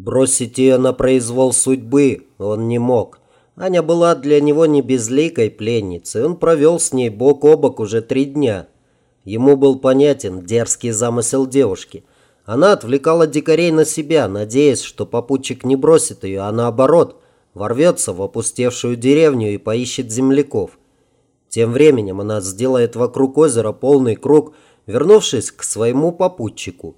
Бросить ее на произвол судьбы он не мог. Аня была для него не безликой пленницей, он провел с ней бок о бок уже три дня. Ему был понятен дерзкий замысел девушки. Она отвлекала дикарей на себя, надеясь, что попутчик не бросит ее, а наоборот, ворвется в опустевшую деревню и поищет земляков. Тем временем она сделает вокруг озера полный круг, вернувшись к своему попутчику.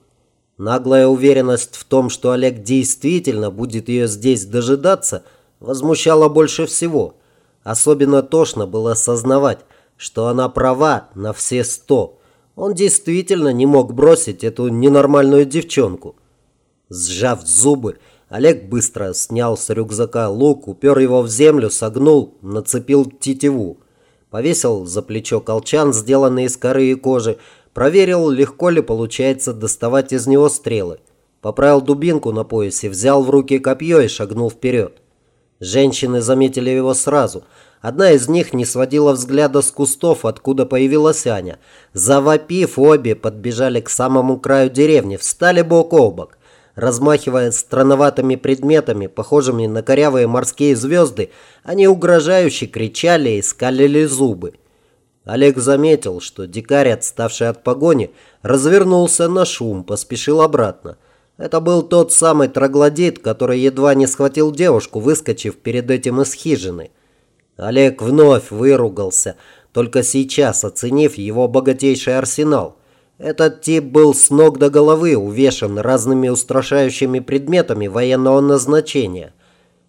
Наглая уверенность в том, что Олег действительно будет ее здесь дожидаться, возмущала больше всего. Особенно тошно было осознавать, что она права на все сто. Он действительно не мог бросить эту ненормальную девчонку. Сжав зубы, Олег быстро снял с рюкзака лук, упер его в землю, согнул, нацепил тетиву. Повесил за плечо колчан, сделанный из коры и кожи, Проверил, легко ли получается доставать из него стрелы. Поправил дубинку на поясе, взял в руки копье и шагнул вперед. Женщины заметили его сразу. Одна из них не сводила взгляда с кустов, откуда появилась Аня. Завопив, обе подбежали к самому краю деревни, встали бок о бок. Размахивая странноватыми предметами, похожими на корявые морские звезды, они угрожающе кричали и скалили зубы. Олег заметил, что дикарь, отставший от погони, развернулся на шум, поспешил обратно. Это был тот самый троглодит, который едва не схватил девушку, выскочив перед этим из хижины. Олег вновь выругался, только сейчас оценив его богатейший арсенал. Этот тип был с ног до головы увешан разными устрашающими предметами военного назначения.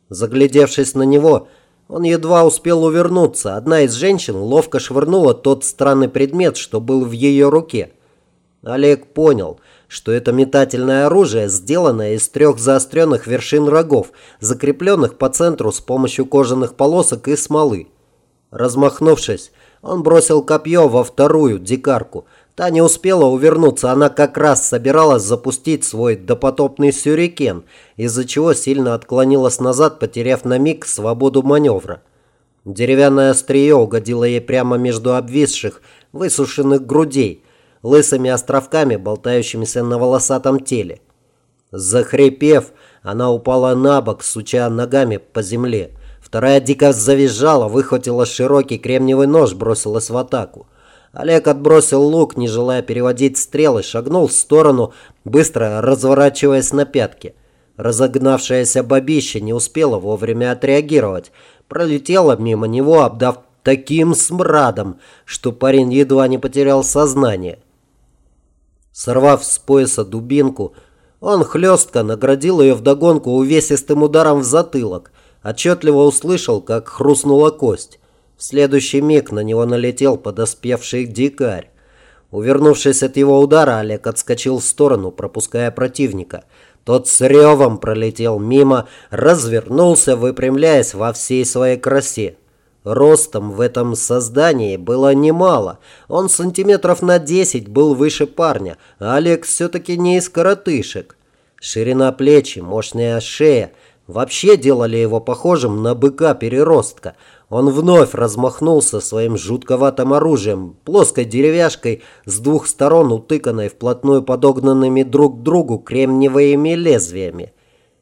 Заглядевшись на него, он едва успел увернуться. Одна из женщин ловко швырнула тот странный предмет, что был в ее руке. Олег понял, что это метательное оружие, сделанное из трех заостренных вершин рогов, закрепленных по центру с помощью кожаных полосок и смолы. Размахнувшись, он бросил копье во вторую дикарку – Та не успела увернуться, она как раз собиралась запустить свой допотопный сюрикен, из-за чего сильно отклонилась назад, потеряв на миг свободу маневра. Деревянное острие угодило ей прямо между обвисших, высушенных грудей, лысыми островками, болтающимися на волосатом теле. Захрипев, она упала на бок, суча ногами по земле. Вторая дико завизжала, выхватила широкий кремниевый нож, бросилась в атаку. Олег отбросил лук, не желая переводить стрелы, шагнул в сторону, быстро разворачиваясь на пятки. Разогнавшаяся бабища не успела вовремя отреагировать. Пролетела мимо него, обдав таким смрадом, что парень едва не потерял сознание. Сорвав с пояса дубинку, он хлестко наградил ее вдогонку увесистым ударом в затылок. Отчетливо услышал, как хрустнула кость. В следующий миг на него налетел подоспевший дикарь. Увернувшись от его удара, Олег отскочил в сторону, пропуская противника. Тот с ревом пролетел мимо, развернулся, выпрямляясь во всей своей красе. Ростом в этом создании было немало. Он сантиметров на десять был выше парня, а Олег все-таки не из коротышек. Ширина плечи, мощная шея вообще делали его похожим на быка-переростка – он вновь размахнулся своим жутковатым оружием, плоской деревяшкой с двух сторон утыканной вплотную подогнанными друг к другу кремниевыми лезвиями.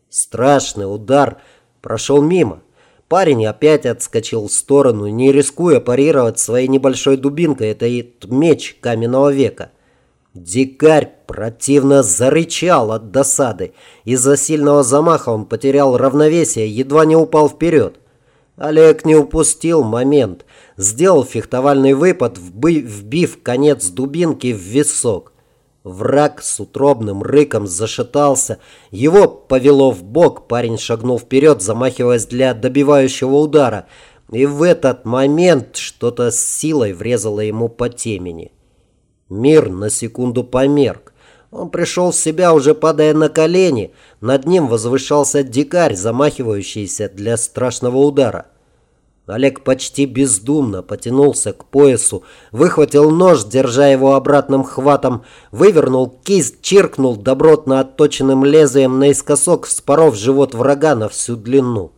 Страшный удар прошел мимо. Парень опять отскочил в сторону, не рискуя парировать своей небольшой дубинкой этот меч каменного века. Дикарь противно зарычал от досады. Из-за сильного замаха он потерял равновесие, едва не упал вперед. Олег не упустил момент. Сделал фехтовальный выпад, вбив конец дубинки в висок. Враг с утробным рыком зашатался. Его повело в бок. Парень шагнул вперед, замахиваясь для добивающего удара. И в этот момент что-то с силой врезало ему по темени. Мир на секунду померк. Он пришел в себя, уже падая на колени. Над ним возвышался дикарь, замахивающийся для страшного удара. Олег почти бездумно потянулся к поясу, выхватил нож, держа его обратным хватом, вывернул кисть, чиркнул добротно отточенным лезвием наискосок, вспоров живот врага на всю длину.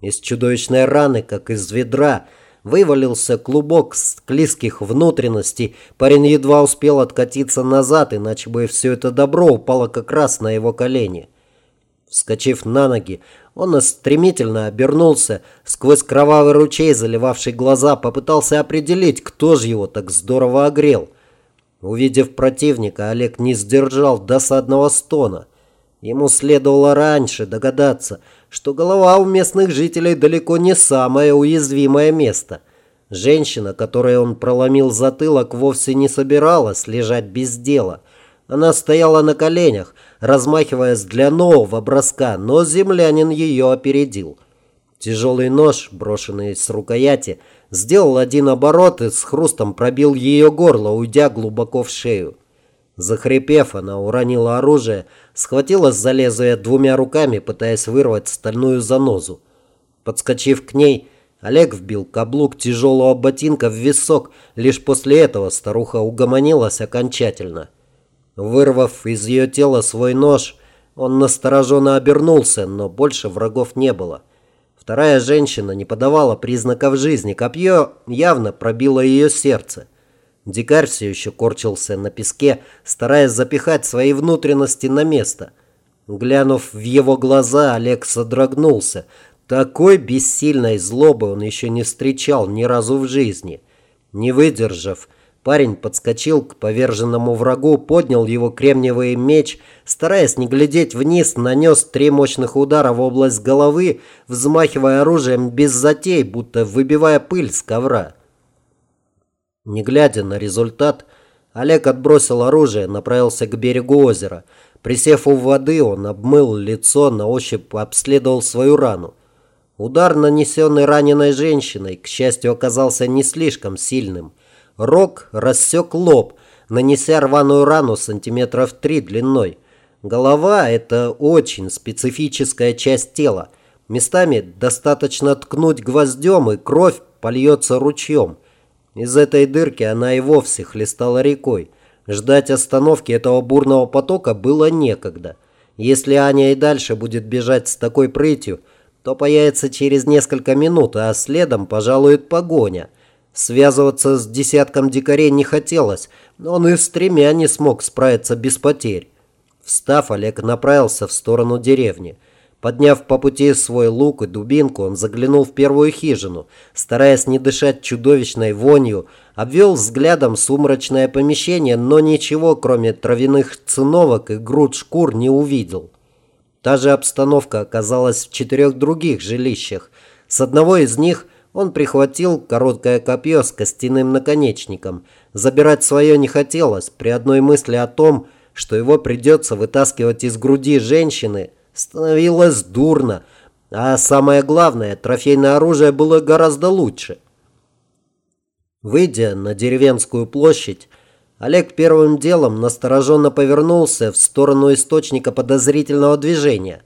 Из чудовищной раны, как из ведра, Вывалился клубок склизких внутренностей. Парень едва успел откатиться назад, иначе бы все это добро упало как раз на его колени. Вскочив на ноги, он стремительно обернулся, сквозь кровавый ручей, заливавший глаза, попытался определить, кто же его так здорово огрел. Увидев противника, Олег не сдержал досадного стона. Ему следовало раньше догадаться, что голова у местных жителей далеко не самое уязвимое место. Женщина, которой он проломил затылок, вовсе не собиралась лежать без дела. Она стояла на коленях, размахиваясь для нового броска, но землянин ее опередил. Тяжелый нож, брошенный с рукояти, сделал один оборот и с хрустом пробил ее горло, уйдя глубоко в шею. Захрипев, она уронила оружие, схватилась за лезвие двумя руками, пытаясь вырвать стальную занозу. Подскочив к ней, Олег вбил каблук тяжелого ботинка в висок. Лишь после этого старуха угомонилась окончательно. Вырвав из ее тела свой нож, он настороженно обернулся, но больше врагов не было. Вторая женщина не подавала признаков жизни. Копье явно пробило ее сердце. Дикарь все еще корчился на песке, стараясь запихать свои внутренности на место. Глянув в его глаза, Олег содрогнулся. Такой бессильной злобы он еще не встречал ни разу в жизни. Не выдержав, Парень подскочил к поверженному врагу, поднял его кремниевый меч, стараясь не глядеть вниз, нанес три мощных удара в область головы, взмахивая оружием без затей, будто выбивая пыль с ковра. Не глядя на результат, Олег отбросил оружие, направился к берегу озера. Присев у воды, он обмыл лицо, на ощупь обследовал свою рану. Удар, нанесенный раненой женщиной, к счастью, оказался не слишком сильным – Рог рассек лоб, нанеся рваную рану сантиметров три длиной. Голова – это очень специфическая часть тела. Местами достаточно ткнуть гвоздем, и кровь польется ручьем. Из этой дырки она и вовсе хлестала рекой. Ждать остановки этого бурного потока было некогда. Если Аня и дальше будет бежать с такой прытью, то появится через несколько минут, а следом пожалует погоня – Связываться с десятком дикарей не хотелось, но он и с тремя не смог справиться без потерь. Встав, Олег направился в сторону деревни. Подняв по пути свой лук и дубинку, он заглянул в первую хижину. Стараясь не дышать чудовищной вонью, обвел взглядом сумрачное помещение, но ничего, кроме травяных циновок и груд шкур, не увидел. Та же обстановка оказалась в четырех других жилищах. С одного из них – он прихватил короткое копье с костяным наконечником. Забирать свое не хотелось. При одной мысли о том, что его придется вытаскивать из груди женщины, становилось дурно. А самое главное, трофейное оружие было гораздо лучше. Выйдя на деревенскую площадь, Олег первым делом настороженно повернулся в сторону источника подозрительного движения.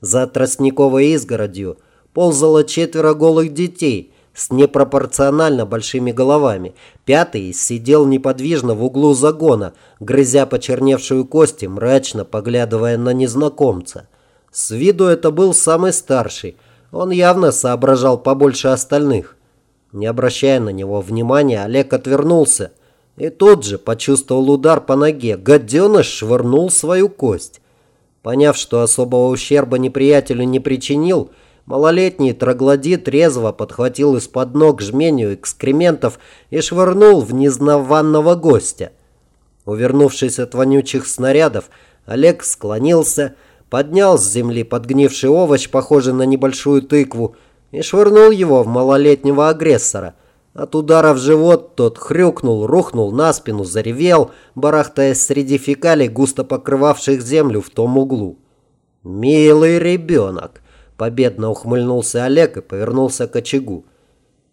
За тростниковой изгородью ползало четверо голых детей, с непропорционально большими головами. Пятый сидел неподвижно в углу загона, грызя почерневшую кость и мрачно поглядывая на незнакомца. С виду это был самый старший. Он явно соображал побольше остальных. Не обращая на него внимания, Олег отвернулся и тут же почувствовал удар по ноге. Гаденыш швырнул свою кость. Поняв, что особого ущерба неприятелю не причинил, Малолетний троглодит резво подхватил из-под ног жменю экскрементов и швырнул в незнаванного гостя. Увернувшись от вонючих снарядов, Олег склонился, поднял с земли подгнивший овощ, похожий на небольшую тыкву, и швырнул его в малолетнего агрессора. От удара в живот тот хрюкнул, рухнул на спину, заревел, барахтаясь среди фекалий, густо покрывавших землю в том углу. «Милый ребенок!» Победно ухмыльнулся Олег и повернулся к очагу.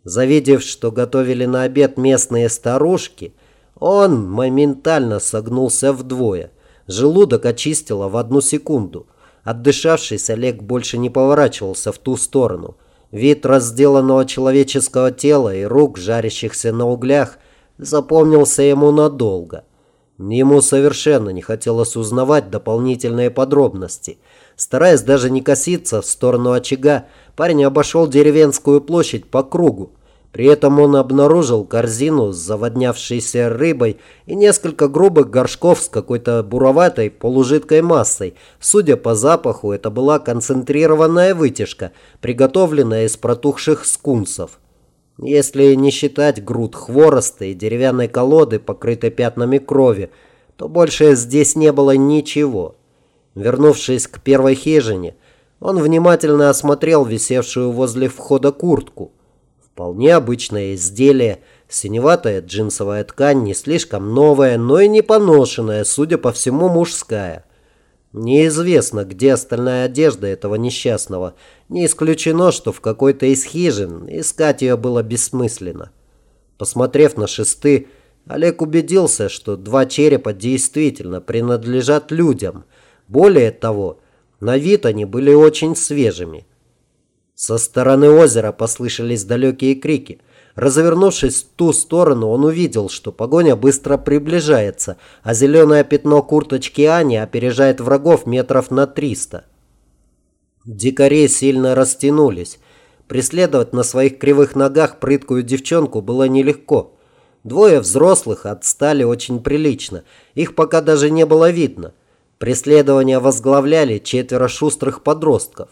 Завидев, что готовили на обед местные старушки, он моментально согнулся вдвое. Желудок очистило в одну секунду. Отдышавшись, Олег больше не поворачивался в ту сторону. Вид разделанного человеческого тела и рук, жарящихся на углях, запомнился ему надолго. Ему совершенно не хотелось узнавать дополнительные подробности – Стараясь даже не коситься в сторону очага, парень обошел деревенскую площадь по кругу. При этом он обнаружил корзину с заводнявшейся рыбой и несколько грубых горшков с какой-то буроватой полужидкой массой. Судя по запаху, это была концентрированная вытяжка, приготовленная из протухших скунсов. Если не считать груд хвороста и деревянной колоды, покрытой пятнами крови, то больше здесь не было ничего. Вернувшись к первой хижине, он внимательно осмотрел висевшую возле входа куртку. Вполне обычное изделие, синеватая джинсовая ткань, не слишком новая, но и не поношенная, судя по всему, мужская. Неизвестно, где остальная одежда этого несчастного. Не исключено, что в какой-то из хижин искать ее было бессмысленно. Посмотрев на шесты, Олег убедился, что два черепа действительно принадлежат людям. Более того, на вид они были очень свежими. Со стороны озера послышались далекие крики. Развернувшись в ту сторону, он увидел, что погоня быстро приближается, а зеленое пятно курточки Ани опережает врагов метров на триста. Дикари сильно растянулись. Преследовать на своих кривых ногах прыткую девчонку было нелегко. Двое взрослых отстали очень прилично. Их пока даже не было видно. Преследование возглавляли четверо шустрых подростков.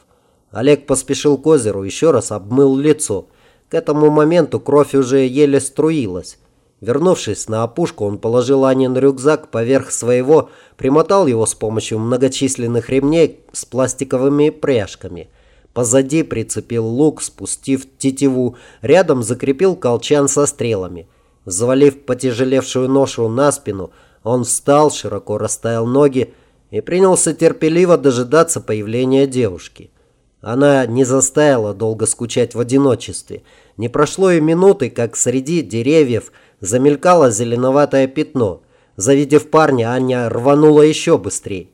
Олег поспешил к озеру, еще раз обмыл лицо. К этому моменту кровь уже еле струилась. Вернувшись на опушку, он положил Анин рюкзак поверх своего, примотал его с помощью многочисленных ремней с пластиковыми пряжками. Позади прицепил лук, спустив тетиву, рядом закрепил колчан со стрелами. Завалив потяжелевшую ношу на спину, он встал, широко расставил ноги и принялся терпеливо дожидаться появления девушки. Она не заставила долго скучать в одиночестве. Не прошло и минуты, как среди деревьев замелькало зеленоватое пятно. Завидев парня, Аня рванула еще быстрее.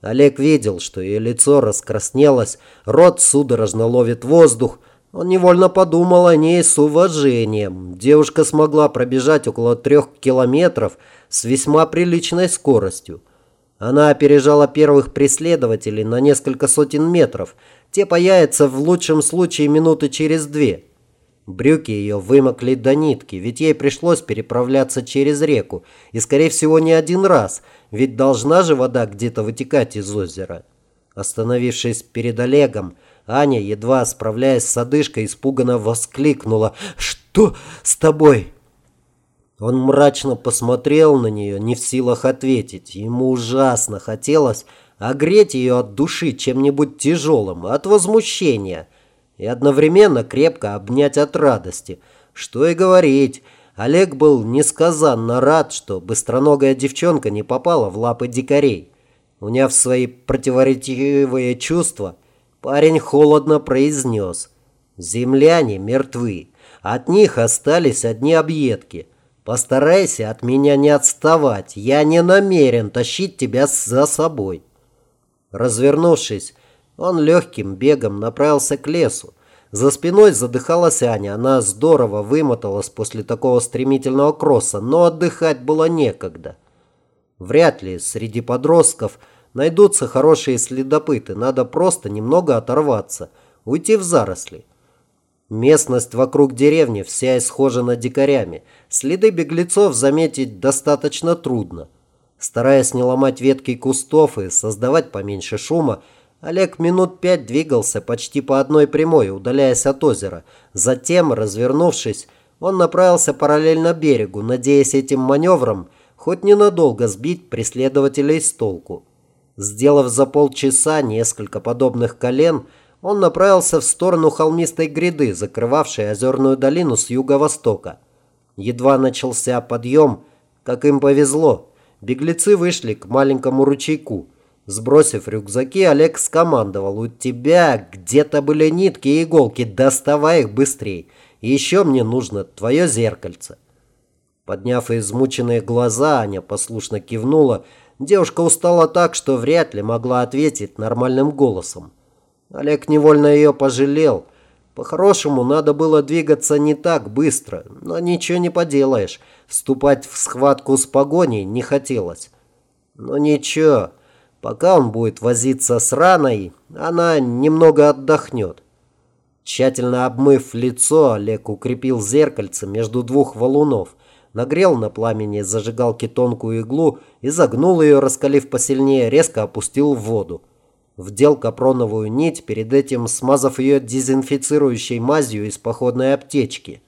Олег видел, что ее лицо раскраснелось, рот судорожно ловит воздух. Он невольно подумал о ней с уважением. Девушка смогла пробежать около трех километров с весьма приличной скоростью. Она опережала первых преследователей на несколько сотен метров – те появятся в лучшем случае минуты через две. Брюки ее вымокли до нитки, ведь ей пришлось переправляться через реку. И, скорее всего, не один раз, ведь должна же вода где-то вытекать из озера. Остановившись перед Олегом, Аня, едва справляясь с одышкой, испуганно воскликнула «Что с тобой?» Он мрачно посмотрел на нее, не в силах ответить. Ему ужасно хотелось огреть ее от души чем-нибудь тяжелым, от возмущения, и одновременно крепко обнять от радости. Что и говорить, Олег был несказанно рад, что быстроногая девчонка не попала в лапы дикарей. Уняв свои противоречивые чувства, парень холодно произнес «Земляне мертвы, от них остались одни объедки». Постарайся от меня не отставать. Я не намерен тащить тебя за собой. Развернувшись, он легким бегом направился к лесу. За спиной задыхалась Аня. Она здорово вымоталась после такого стремительного кросса, но отдыхать было некогда. Вряд ли среди подростков найдутся хорошие следопыты. Надо просто немного оторваться, уйти в заросли. Местность вокруг деревни вся исхожена дикарями. Следы беглецов заметить достаточно трудно. Стараясь не ломать ветки кустов и создавать поменьше шума, Олег минут пять двигался почти по одной прямой, удаляясь от озера. Затем, развернувшись, он направился параллельно берегу, надеясь этим маневром хоть ненадолго сбить преследователей с толку. Сделав за полчаса несколько подобных колен, он направился в сторону холмистой гряды, закрывавшей озерную долину с юго-востока. Едва начался подъем, как им повезло – Беглецы вышли к маленькому ручейку. Сбросив рюкзаки, Олег скомандовал. «У тебя где-то были нитки и иголки, доставай их быстрей. Еще мне нужно твое зеркальце». Подняв измученные глаза, Аня послушно кивнула. Девушка устала так, что вряд ли могла ответить нормальным голосом. Олег невольно ее пожалел – по-хорошему, надо было двигаться не так быстро, но ничего не поделаешь. Вступать в схватку с погоней не хотелось. Но ничего, пока он будет возиться с раной, она немного отдохнет. Тщательно обмыв лицо, Олег укрепил зеркальце между двух валунов, нагрел на пламени зажигалки тонкую иглу и загнул ее, раскалив посильнее, резко опустил в воду. Вдел капроновую нить, перед этим смазав ее дезинфицирующей мазью из походной аптечки –